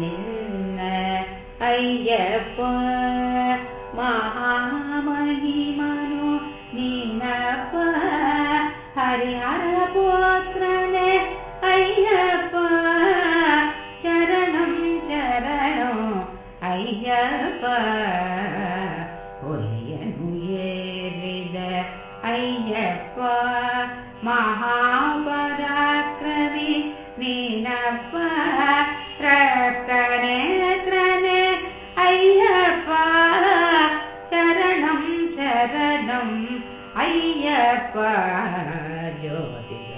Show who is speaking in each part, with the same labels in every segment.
Speaker 1: நின்ன ஐயப்ப மகாமகிமனு நின்னப்ப ஹரிஹர போத்ரனே ஐயப்ப சரணம் சரணம் ஐயப்ப ஒரியனு ஏறித ஐயப்ப மகா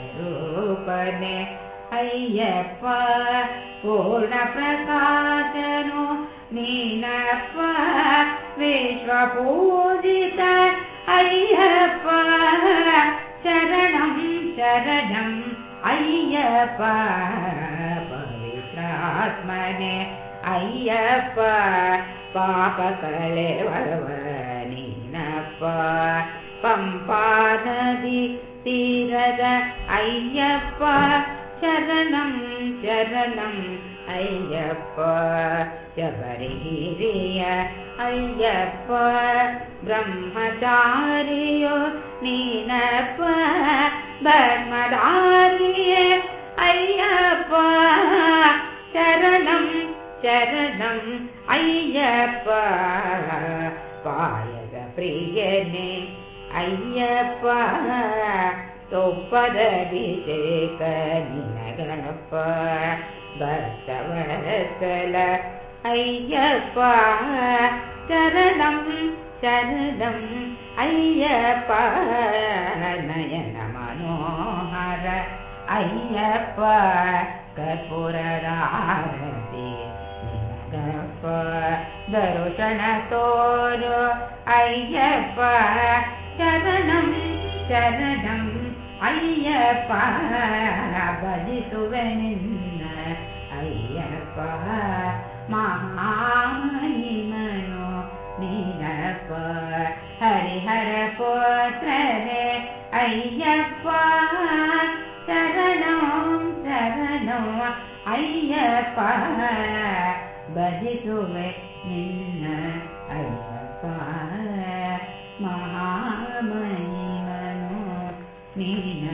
Speaker 1: पोतिरूपने अय्यप्पूर्ण प्रकाशनो नीनप्प विश्वपूजित अय्यप्प चरणम् चरणम् अय्यप्पवित्रात्मने अय्यप्प पापकले वर्व निनप्प पम्पादधि तीरद अय्यप्प शरणं शरणम् अय्यप्प शबरिगिरिय अय्यप्प ब्रह्मचार्यो नीनप्प ब्रह्मदार्य अय्यप्प शरणं शरणम् अय्यप्प। पाय प्रियने ಅಯ್ಯಪ್ಪ ಪಾಯದ ಪ್ರಿಯನೆ ಅಯ್ಯಪ್ಪ ತೊಪ್ಪದ ಅಭಿಷೇಕ ನಿನಗಪ್ಪ ಬಸವಸಲ ಅಯ್ಯಪ್ಪ ಶರಣಂ ಶರಣಂ ಅಯ್ಯಪ್ಪ ನಯನ ಮನೋಹರ ಅಯ್ಯಪ್ಪ ಕರ್ಪೂರದಾರತಿ ನಿನಗಪ್ಪ ದರುಶನ ತೋರು ಅಯ್ಯಪ್ಪ ಶರಣಂ ಶರಣಂ ಅಯ್ಯಪ್ಪ ಭಜಿಸುವೆ ನಿನ್ನ ಅಯ್ಯಪ್ಪ ಮಹಾಮಹಿಮನು ನೀನಪ್ಪ ಹರಿಹರ ಪುತ್ರನೇ ಅಯ್ಯಪ್ಪ ಶರಣೋ ಶರಣೋ ಅಯ್ಯಪ್ಪ ಭಜಿಸುವೆ ನಿನ್ನ ನೀನ